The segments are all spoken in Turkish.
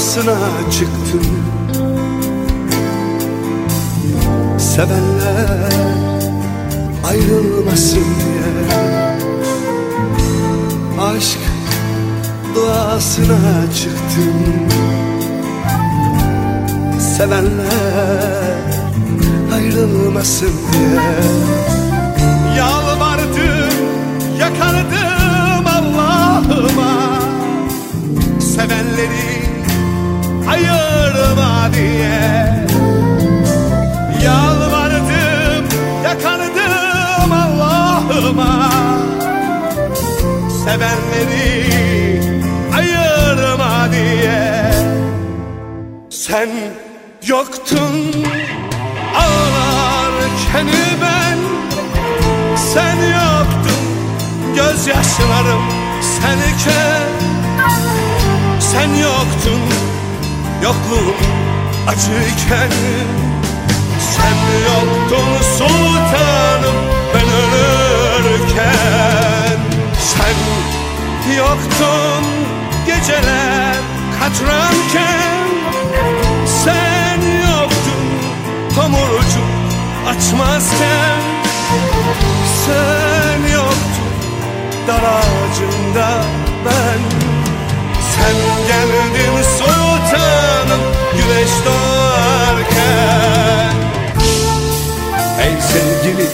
doğasına çıktım Sevenler ayrılmasın diye. Aşk duasına çıktım Sevenler ayrılmasın diye. Yalvardım, yakardım Sevenleri ayırma diye. Sen yoktun ağlarken ben. Sen yoktun gözyaşlarım senken Sen yoktun yokluğum acıyken Sen yoktun sultanım yoktun geceler katranken. Sen yoktun tomurcuk açmazken. Sen yoktun dar ağacında ben. Sen geldin sultanım güneş doğarken. Ey sevgili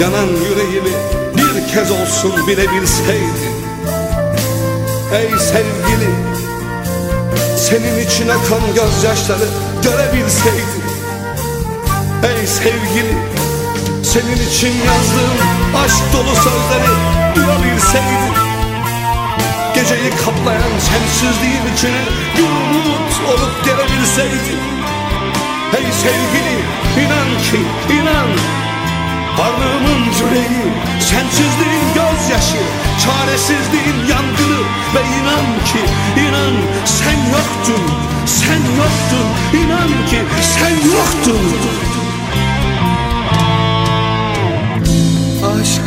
yanan yüreğimi bir kez olsun bilebilseydin Ey sevgili senin için akan gözyaşları görebilseydin Ey sevgili senin için yazdığım aşk dolu sözleri duyabilseydin Geceyi kaplayan sensizliğin içine bir umut olup gelebilseydin Ey sevgili inan ki inan. Varlığımın yüreği Sensizliğin gözyaşı Çaresizliğin yangını Ve inan ki inan Sen yoktun Sen yoktun inan ki sen yoktun. Aşk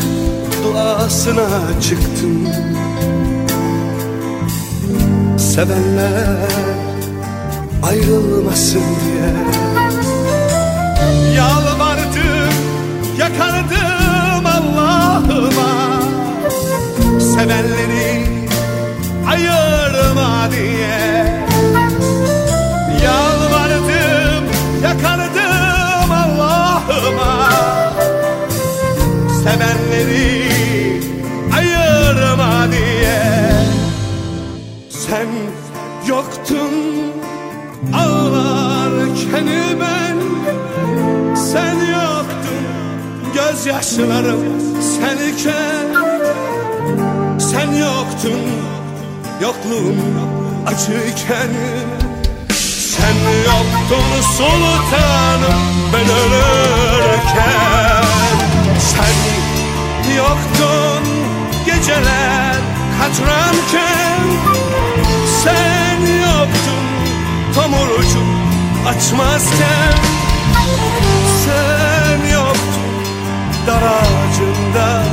duasına çıktım Sevenler ayrılmasın diye. Yalvardım, yakardım Allah'ıma. Sevenleri Sevenleri ayırma diye. Sen yoktun ağlarken ben Sen yoktun gözyaşlarım senken. Sen yoktun yokluğum acıyken Sen yoktun sultanım ben ölürken tomurcuk açmazken Sen yoktun dar